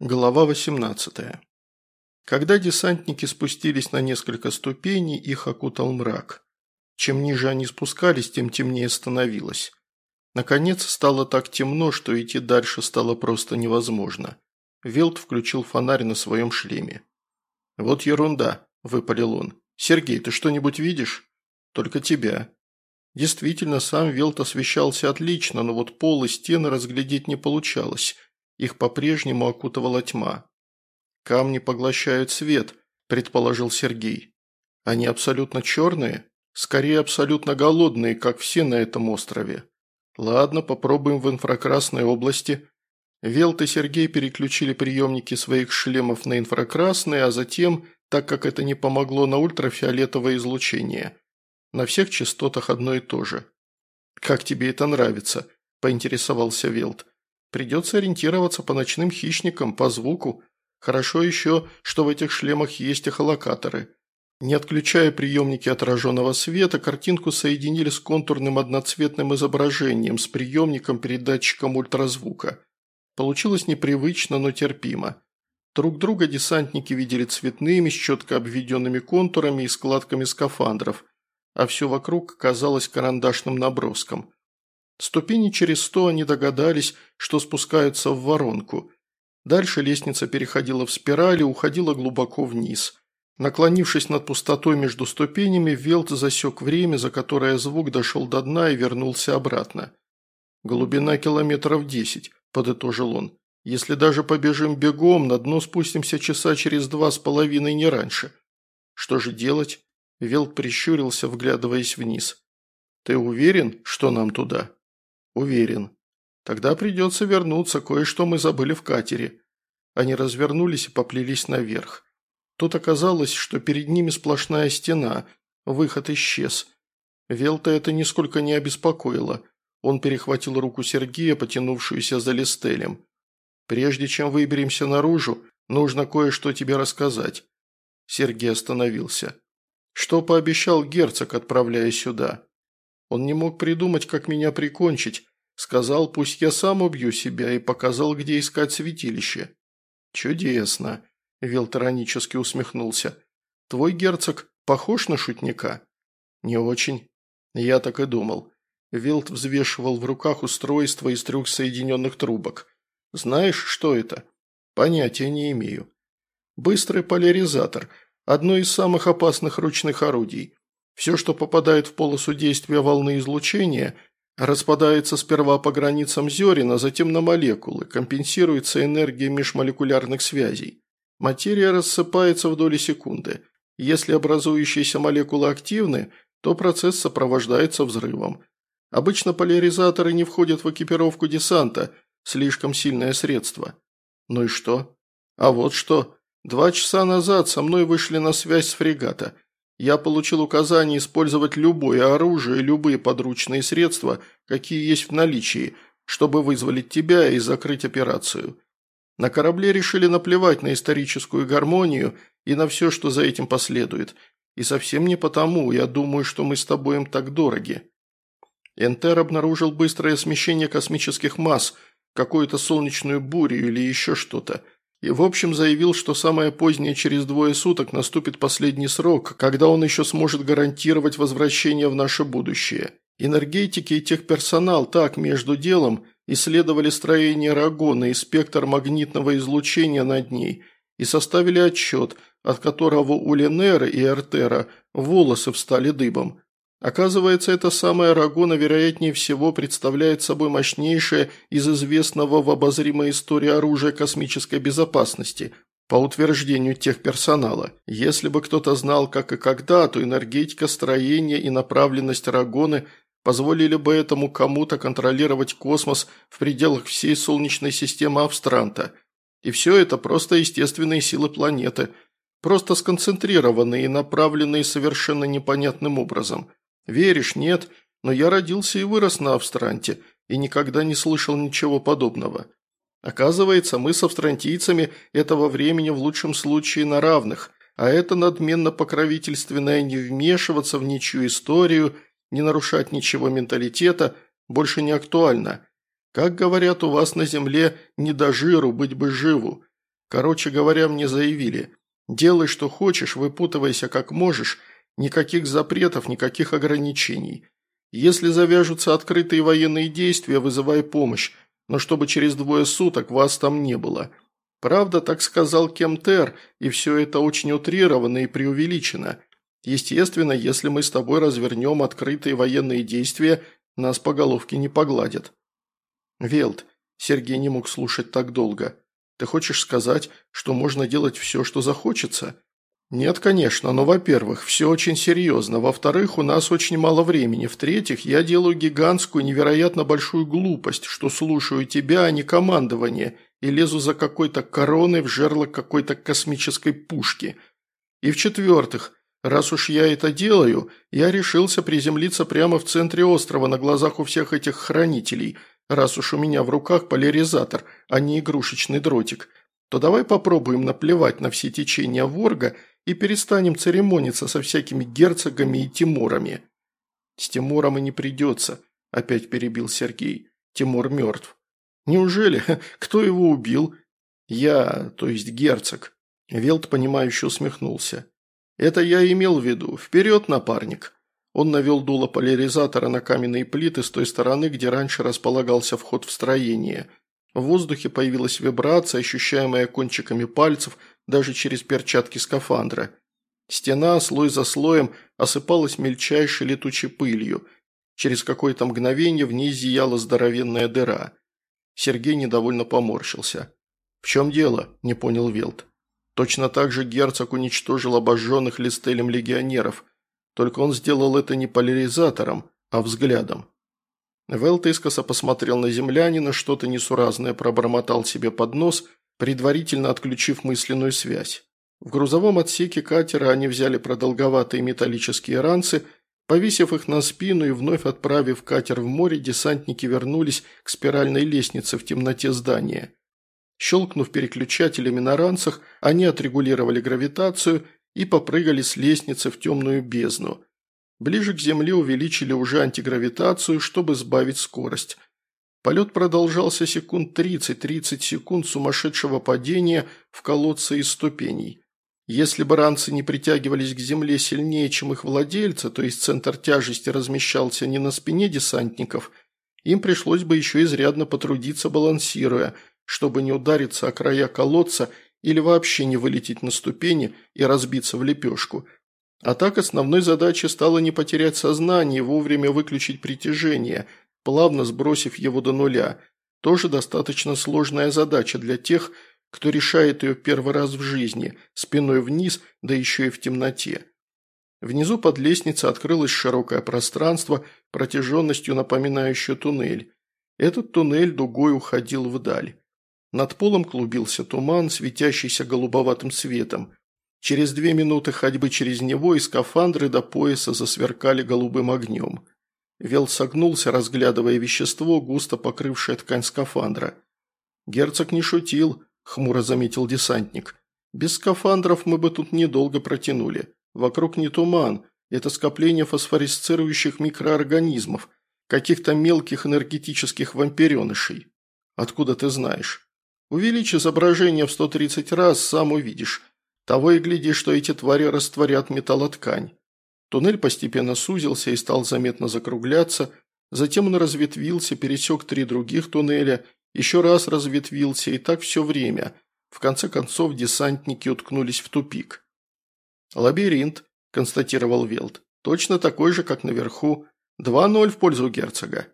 Глава 18. Когда десантники спустились на несколько ступеней, их окутал мрак. Чем ниже они спускались, тем темнее становилось. Наконец стало так темно, что идти дальше стало просто невозможно. Велт включил фонарь на своем шлеме. «Вот ерунда», – выпалил он. «Сергей, ты что-нибудь видишь?» «Только тебя». Действительно, сам Велт освещался отлично, но вот пол и стены разглядеть не получалось – их по-прежнему окутывала тьма. «Камни поглощают свет», – предположил Сергей. «Они абсолютно черные? Скорее, абсолютно голодные, как все на этом острове. Ладно, попробуем в инфракрасной области». Велт и Сергей переключили приемники своих шлемов на инфракрасные, а затем, так как это не помогло, на ультрафиолетовое излучение. На всех частотах одно и то же. «Как тебе это нравится?» – поинтересовался Велт. Придется ориентироваться по ночным хищникам, по звуку. Хорошо еще, что в этих шлемах есть эхолокаторы. Не отключая приемники отраженного света, картинку соединили с контурным одноцветным изображением с приемником-передатчиком ультразвука. Получилось непривычно, но терпимо. Друг друга десантники видели цветными, с четко обведенными контурами и складками скафандров, а все вокруг казалось карандашным наброском. Ступени через сто они догадались, что спускаются в воронку. Дальше лестница переходила в спираль и уходила глубоко вниз. Наклонившись над пустотой между ступенями, Велт засек время, за которое звук дошел до дна и вернулся обратно. «Глубина километров десять», – подытожил он. «Если даже побежим бегом, на дно спустимся часа через два с половиной, не раньше». «Что же делать?» – Велт прищурился, вглядываясь вниз. «Ты уверен, что нам туда?» «Уверен. Тогда придется вернуться, кое-что мы забыли в катере». Они развернулись и поплелись наверх. Тут оказалось, что перед ними сплошная стена, выход исчез. Велта это нисколько не обеспокоило. Он перехватил руку Сергея, потянувшуюся за листелем. «Прежде чем выберемся наружу, нужно кое-что тебе рассказать». Сергей остановился. «Что пообещал герцог, отправляя сюда?» Он не мог придумать, как меня прикончить, Сказал, пусть я сам убью себя, и показал, где искать святилище. Чудесно, Вилт иронически усмехнулся. Твой герцог похож на шутника? Не очень. Я так и думал. Вилт взвешивал в руках устройство из трех соединенных трубок. Знаешь, что это? Понятия не имею. Быстрый поляризатор – одно из самых опасных ручных орудий. Все, что попадает в полосу действия волны излучения – Распадается сперва по границам зерен, а затем на молекулы, компенсируется энергия межмолекулярных связей. Материя рассыпается в доли секунды. Если образующиеся молекулы активны, то процесс сопровождается взрывом. Обычно поляризаторы не входят в экипировку десанта, слишком сильное средство. Ну и что? А вот что. Два часа назад со мной вышли на связь с фрегата – я получил указание использовать любое оружие и любые подручные средства, какие есть в наличии, чтобы вызволить тебя и закрыть операцию. На корабле решили наплевать на историческую гармонию и на все, что за этим последует. И совсем не потому, я думаю, что мы с тобой им так дороги. Энтер обнаружил быстрое смещение космических масс, какую-то солнечную бурю или еще что-то – и в общем заявил, что самое позднее через двое суток наступит последний срок, когда он еще сможет гарантировать возвращение в наше будущее. Энергетики и техперсонал так между делом исследовали строение Рагона и спектр магнитного излучения над ней и составили отчет, от которого у Ленера и Артера волосы встали дыбом. Оказывается, эта самая Рагона, вероятнее всего, представляет собой мощнейшее из известного в обозримой истории оружия космической безопасности, по утверждению техперсонала. Если бы кто-то знал, как и когда, то энергетика, строение и направленность Рагоны позволили бы этому кому-то контролировать космос в пределах всей Солнечной системы Австранта. И все это просто естественные силы планеты, просто сконцентрированные и направленные совершенно непонятным образом – Веришь, нет, но я родился и вырос на Австранте и никогда не слышал ничего подобного. Оказывается, мы с австрантийцами этого времени в лучшем случае на равных, а это надменно покровительственное не вмешиваться в ничью историю, не нарушать ничего менталитета больше не актуально. Как говорят у вас на земле, не до жиру, быть бы живу. Короче говоря, мне заявили, делай что хочешь, выпутывайся как можешь, никаких запретов, никаких ограничений. Если завяжутся открытые военные действия, вызывай помощь, но чтобы через двое суток вас там не было. Правда, так сказал Кемтер, и все это очень утрировано и преувеличено. Естественно, если мы с тобой развернем открытые военные действия, нас по головке не погладят. Велт, Сергей не мог слушать так долго. Ты хочешь сказать, что можно делать все, что захочется? Нет, конечно, но, во-первых, все очень серьезно. Во-вторых, у нас очень мало времени. В-третьих, я делаю гигантскую, невероятно большую глупость, что слушаю тебя, а не командование, и лезу за какой-то короной в жерло какой-то космической пушки. И в-четвертых, раз уж я это делаю, я решился приземлиться прямо в центре острова на глазах у всех этих хранителей – Раз уж у меня в руках поляризатор, а не игрушечный дротик, то давай попробуем наплевать на все течения Ворга и перестанем церемониться со всякими герцогами и Тимурами». «С Тимуром и не придется», – опять перебил Сергей. «Тимур мертв». «Неужели? Кто его убил?» «Я, то есть герцог». Велт, понимающе усмехнулся. «Это я имел в виду. Вперед, напарник!» Он навел дуло поляризатора на каменные плиты с той стороны, где раньше располагался вход в строение. В воздухе появилась вибрация, ощущаемая кончиками пальцев даже через перчатки скафандра. Стена слой за слоем осыпалась мельчайшей летучей пылью. Через какое-то мгновение в ней зияла здоровенная дыра. Сергей недовольно поморщился. «В чем дело?» – не понял Велт. Точно так же герцог уничтожил обожженных листелем легионеров – только он сделал это не поляризатором, а взглядом. Велт искоса посмотрел на землянина, что-то несуразное пробормотал себе под нос, предварительно отключив мысленную связь. В грузовом отсеке катера они взяли продолговатые металлические ранцы, повесив их на спину и вновь отправив катер в море, десантники вернулись к спиральной лестнице в темноте здания. Щелкнув переключателями на ранцах, они отрегулировали гравитацию – и попрыгали с лестницы в темную бездну. Ближе к земле увеличили уже антигравитацию, чтобы сбавить скорость. Полет продолжался секунд 30-30 секунд сумасшедшего падения в колодцы из ступеней. Если бы ранцы не притягивались к земле сильнее, чем их владельцы, то есть центр тяжести размещался не на спине десантников, им пришлось бы еще изрядно потрудиться балансируя, чтобы не удариться о края колодца или вообще не вылететь на ступени и разбиться в лепешку. А так основной задачей стало не потерять сознание и вовремя выключить притяжение, плавно сбросив его до нуля. Тоже достаточно сложная задача для тех, кто решает ее первый раз в жизни, спиной вниз, да еще и в темноте. Внизу под лестницей открылось широкое пространство, протяженностью напоминающее туннель. Этот туннель дугой уходил вдаль. Над полом клубился туман, светящийся голубоватым светом. Через две минуты ходьбы через него и скафандры до пояса засверкали голубым огнем. Вел согнулся, разглядывая вещество, густо покрывшее ткань скафандра. «Герцог не шутил», – хмуро заметил десантник. «Без скафандров мы бы тут недолго протянули. Вокруг не туман, это скопление фосфорисцирующих микроорганизмов, каких-то мелких энергетических вампиренышей. Откуда ты знаешь?» Увеличь изображение в 130 раз, сам увидишь. Того и гляди, что эти твари растворят металлоткань. Туннель постепенно сузился и стал заметно закругляться, затем он разветвился, пересек три других туннеля, еще раз разветвился и так все время. В конце концов десантники уткнулись в тупик. «Лабиринт», – констатировал Велт, – «точно такой же, как наверху. 2-0 в пользу герцога».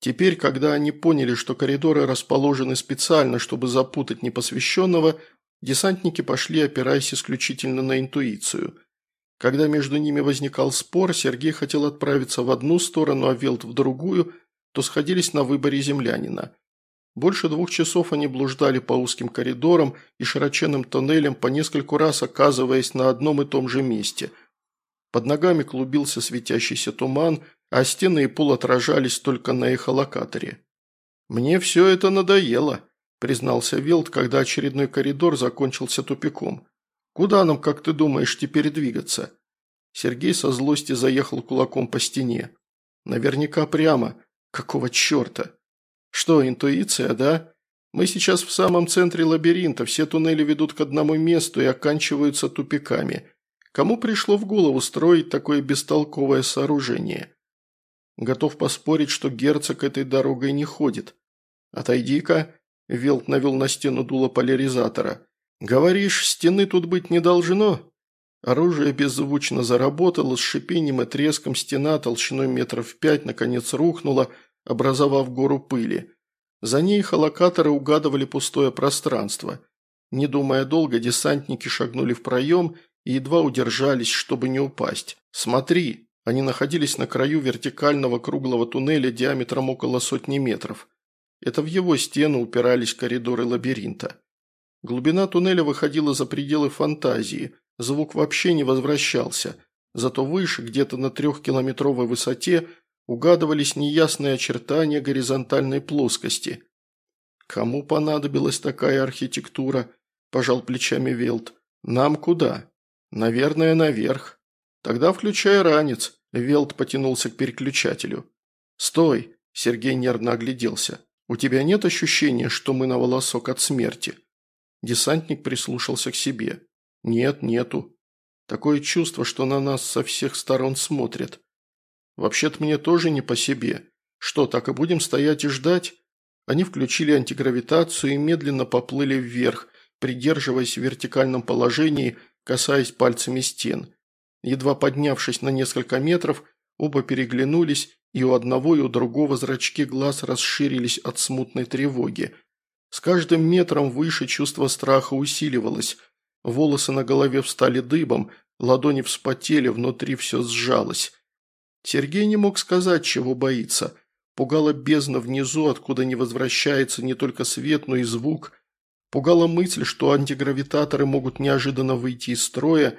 Теперь, когда они поняли, что коридоры расположены специально, чтобы запутать непосвященного, десантники пошли, опираясь исключительно на интуицию. Когда между ними возникал спор, Сергей хотел отправиться в одну сторону, а Велт в другую, то сходились на выборе землянина. Больше двух часов они блуждали по узким коридорам и широченным тоннелям, по нескольку раз оказываясь на одном и том же месте. Под ногами клубился светящийся туман – а стены и пол отражались только на эхолокаторе. «Мне все это надоело», – признался Велт, когда очередной коридор закончился тупиком. «Куда нам, как ты думаешь, теперь двигаться?» Сергей со злости заехал кулаком по стене. «Наверняка прямо. Какого черта?» «Что, интуиция, да?» Мы сейчас в самом центре лабиринта, все туннели ведут к одному месту и оканчиваются тупиками. Кому пришло в голову строить такое бестолковое сооружение? Готов поспорить, что герцог этой дорогой не ходит. Отойди-ка, Велт навел на стену дуло поляризатора. Говоришь, стены тут быть не должно? Оружие беззвучно заработало, с шипением и треском стена толщиной метров пять наконец рухнула, образовав гору пыли. За ней холокаторы угадывали пустое пространство. Не думая долго, десантники шагнули в проем и едва удержались, чтобы не упасть. «Смотри!» Они находились на краю вертикального круглого туннеля диаметром около сотни метров. Это в его стену упирались коридоры лабиринта. Глубина туннеля выходила за пределы фантазии, звук вообще не возвращался, зато выше, где-то на трехкилометровой высоте, угадывались неясные очертания горизонтальной плоскости. «Кому понадобилась такая архитектура?» – пожал плечами Велт. «Нам куда?» «Наверное, наверх». «Тогда включай ранец», – Велт потянулся к переключателю. «Стой!» – Сергей нервно огляделся. «У тебя нет ощущения, что мы на волосок от смерти?» Десантник прислушался к себе. «Нет, нету. Такое чувство, что на нас со всех сторон смотрят. Вообще-то мне тоже не по себе. Что, так и будем стоять и ждать?» Они включили антигравитацию и медленно поплыли вверх, придерживаясь в вертикальном положении, касаясь пальцами стен. Едва поднявшись на несколько метров, оба переглянулись, и у одного и у другого зрачки глаз расширились от смутной тревоги. С каждым метром выше чувство страха усиливалось. Волосы на голове встали дыбом, ладони вспотели, внутри все сжалось. Сергей не мог сказать, чего боится. Пугала бездна внизу, откуда не возвращается не только свет, но и звук. Пугала мысль, что антигравитаторы могут неожиданно выйти из строя.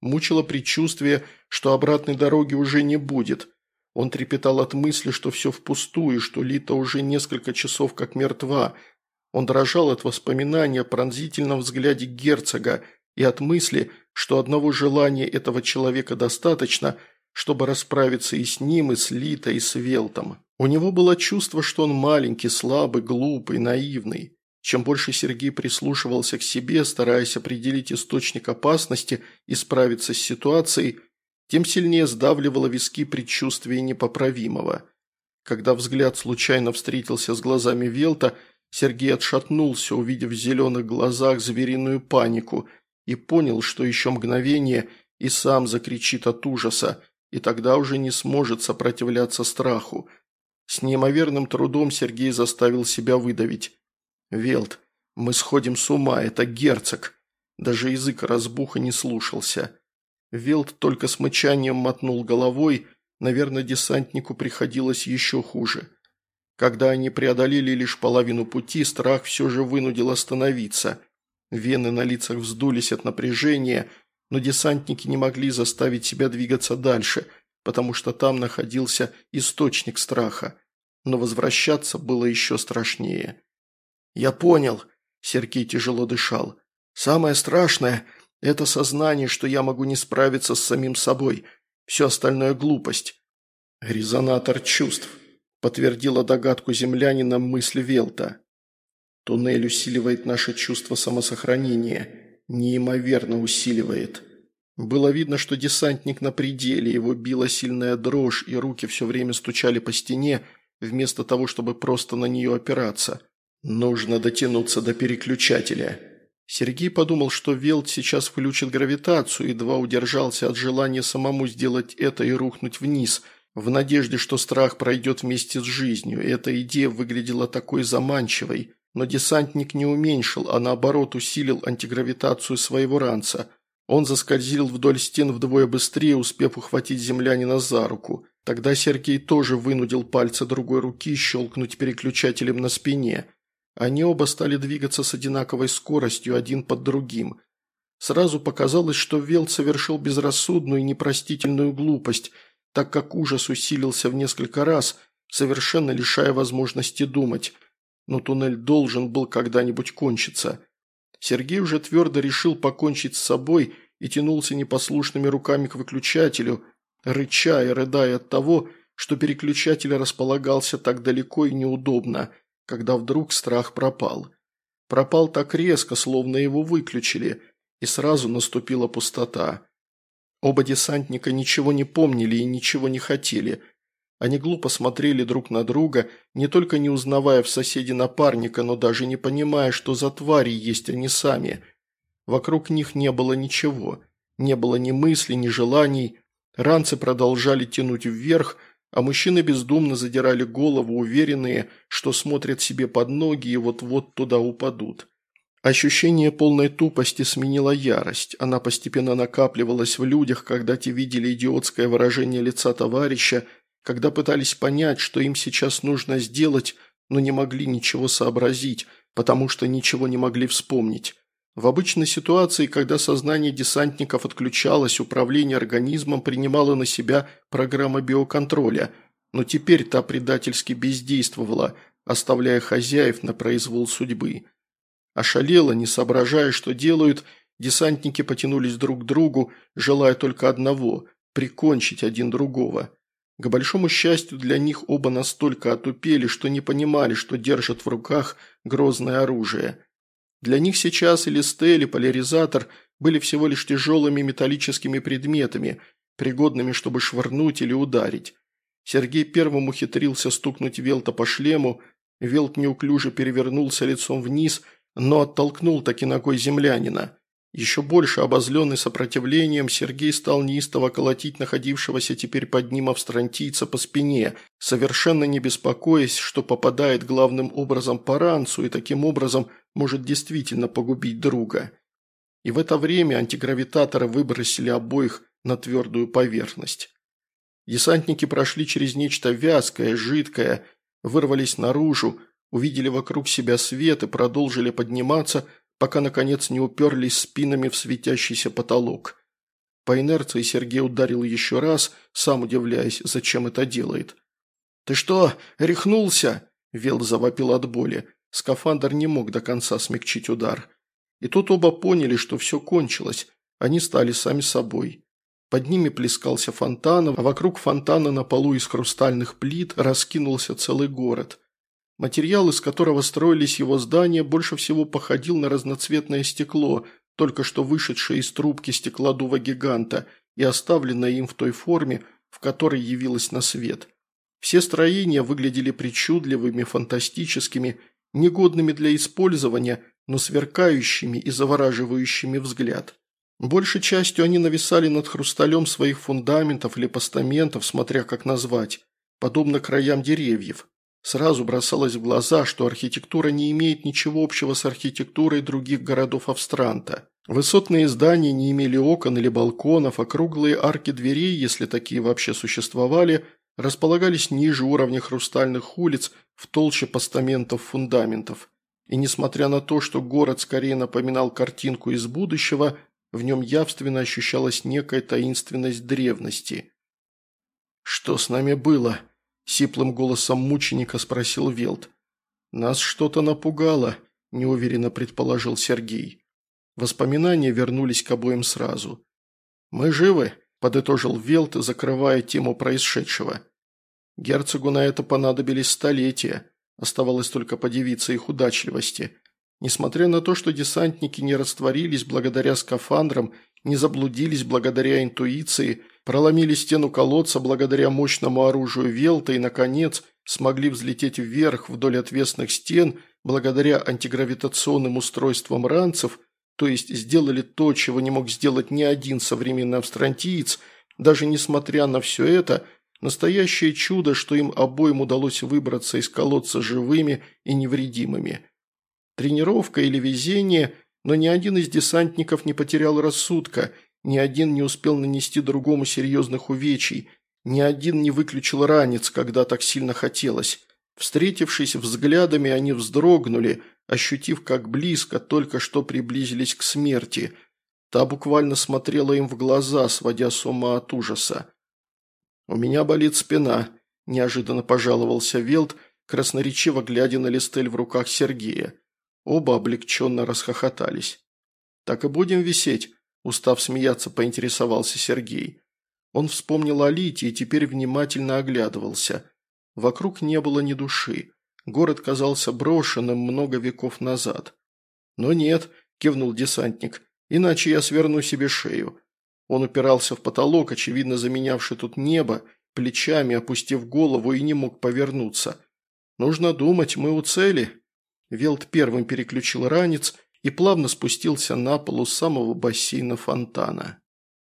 Мучило предчувствие, что обратной дороги уже не будет. Он трепетал от мысли, что все впустую, что Лита уже несколько часов как мертва. Он дрожал от воспоминания о пронзительном взгляде герцога и от мысли, что одного желания этого человека достаточно – чтобы расправиться и с ним, и с Литой, и с Велтом. У него было чувство, что он маленький, слабый, глупый, наивный. Чем больше Сергей прислушивался к себе, стараясь определить источник опасности и справиться с ситуацией, тем сильнее сдавливало виски предчувствие непоправимого. Когда взгляд случайно встретился с глазами Велта, Сергей отшатнулся, увидев в зеленых глазах звериную панику, и понял, что еще мгновение и сам закричит от ужаса, и тогда уже не сможет сопротивляться страху. С неимоверным трудом Сергей заставил себя выдавить. «Велт, мы сходим с ума, это герцог!» Даже язык разбуха не слушался. Велт только с мычанием мотнул головой, наверное, десантнику приходилось еще хуже. Когда они преодолели лишь половину пути, страх все же вынудил остановиться. Вены на лицах вздулись от напряжения – но десантники не могли заставить себя двигаться дальше, потому что там находился источник страха. Но возвращаться было еще страшнее. «Я понял», – Сергей тяжело дышал. «Самое страшное – это сознание, что я могу не справиться с самим собой. Все остальное – глупость». «Резонатор чувств», – подтвердила догадку землянина мысль Велта. «Туннель усиливает наше чувство самосохранения» неимоверно усиливает. Было видно, что десантник на пределе, его била сильная дрожь, и руки все время стучали по стене, вместо того, чтобы просто на нее опираться. Нужно дотянуться до переключателя. Сергей подумал, что Велт сейчас включит гравитацию, едва удержался от желания самому сделать это и рухнуть вниз, в надежде, что страх пройдет вместе с жизнью. Эта идея выглядела такой заманчивой. Но десантник не уменьшил, а наоборот усилил антигравитацию своего ранца. Он заскользил вдоль стен вдвое быстрее, успев ухватить землянина за руку. Тогда Сергей тоже вынудил пальцы другой руки щелкнуть переключателем на спине. Они оба стали двигаться с одинаковой скоростью, один под другим. Сразу показалось, что Велт совершил безрассудную и непростительную глупость, так как ужас усилился в несколько раз, совершенно лишая возможности думать но туннель должен был когда-нибудь кончиться. Сергей уже твердо решил покончить с собой и тянулся непослушными руками к выключателю, рыча и рыдая от того, что переключатель располагался так далеко и неудобно, когда вдруг страх пропал. Пропал так резко, словно его выключили, и сразу наступила пустота. Оба десантника ничего не помнили и ничего не хотели. Они глупо смотрели друг на друга, не только не узнавая в соседе напарника, но даже не понимая, что за твари есть они сами. Вокруг них не было ничего. Не было ни мыслей, ни желаний. Ранцы продолжали тянуть вверх, а мужчины бездумно задирали голову, уверенные, что смотрят себе под ноги и вот-вот туда упадут. Ощущение полной тупости сменила ярость. Она постепенно накапливалась в людях, когда те видели идиотское выражение лица товарища, когда пытались понять, что им сейчас нужно сделать, но не могли ничего сообразить, потому что ничего не могли вспомнить. В обычной ситуации, когда сознание десантников отключалось, управление организмом принимало на себя программа биоконтроля, но теперь та предательски бездействовала, оставляя хозяев на произвол судьбы. Ошалело, не соображая, что делают, десантники потянулись друг к другу, желая только одного – прикончить один другого. К большому счастью для них оба настолько отупели, что не понимали, что держат в руках грозное оружие – для них сейчас или стель, или поляризатор были всего лишь тяжелыми металлическими предметами, пригодными, чтобы швырнуть или ударить. Сергей первым ухитрился стукнуть Велта по шлему, Велт неуклюже перевернулся лицом вниз, но оттолкнул таки ногой землянина. Еще больше обозленный сопротивлением, Сергей стал неистово колотить находившегося теперь под ним австрантийца по спине, совершенно не беспокоясь, что попадает главным образом по ранцу и таким образом может действительно погубить друга. И в это время антигравитаторы выбросили обоих на твердую поверхность. Десантники прошли через нечто вязкое, жидкое, вырвались наружу, увидели вокруг себя свет и продолжили подниматься – пока, наконец, не уперлись спинами в светящийся потолок. По инерции Сергей ударил еще раз, сам удивляясь, зачем это делает. «Ты что, рехнулся?» – Вел завопил от боли. Скафандр не мог до конца смягчить удар. И тут оба поняли, что все кончилось. Они стали сами собой. Под ними плескался фонтан, а вокруг фонтана на полу из хрустальных плит раскинулся целый город. Материал, из которого строились его здания, больше всего походил на разноцветное стекло, только что вышедшее из трубки стеклодува гиганта и оставленное им в той форме, в которой явилось на свет. Все строения выглядели причудливыми, фантастическими, негодными для использования, но сверкающими и завораживающими взгляд. Большей частью они нависали над хрусталем своих фундаментов или постаментов, смотря как назвать, подобно краям деревьев. Сразу бросалось в глаза, что архитектура не имеет ничего общего с архитектурой других городов Австранта. Высотные здания не имели окон или балконов, а круглые арки дверей, если такие вообще существовали, располагались ниже уровня хрустальных улиц в толще постаментов фундаментов. И несмотря на то, что город скорее напоминал картинку из будущего, в нем явственно ощущалась некая таинственность древности. «Что с нами было?» – сиплым голосом мученика спросил Велт. «Нас что-то напугало», – неуверенно предположил Сергей. Воспоминания вернулись к обоим сразу. «Мы живы», – подытожил Велт, закрывая тему происшедшего. Герцогу на это понадобились столетия, оставалось только подивиться их удачливости. Несмотря на то, что десантники не растворились благодаря скафандрам, не заблудились благодаря интуиции, проломили стену колодца благодаря мощному оружию Велта и, наконец, смогли взлететь вверх вдоль отвесных стен благодаря антигравитационным устройствам ранцев, то есть сделали то, чего не мог сделать ни один современный австрантиец, даже несмотря на все это, настоящее чудо, что им обоим удалось выбраться из колодца живыми и невредимыми. Тренировка или везение, но ни один из десантников не потерял рассудка – ни один не успел нанести другому серьезных увечий, ни один не выключил ранец, когда так сильно хотелось. Встретившись взглядами, они вздрогнули, ощутив, как близко только что приблизились к смерти. Та буквально смотрела им в глаза, сводя с ума от ужаса. «У меня болит спина», – неожиданно пожаловался Велт, красноречиво глядя на листель в руках Сергея. Оба облегченно расхохотались. «Так и будем висеть», Устав смеяться, поинтересовался Сергей. Он вспомнил о Лите и теперь внимательно оглядывался. Вокруг не было ни души. Город казался брошенным много веков назад. «Но нет», – кивнул десантник, – «иначе я сверну себе шею». Он упирался в потолок, очевидно заменявший тут небо, плечами опустив голову и не мог повернуться. «Нужно думать, мы у цели». Велт первым переключил ранец и плавно спустился на пол у самого бассейна фонтана.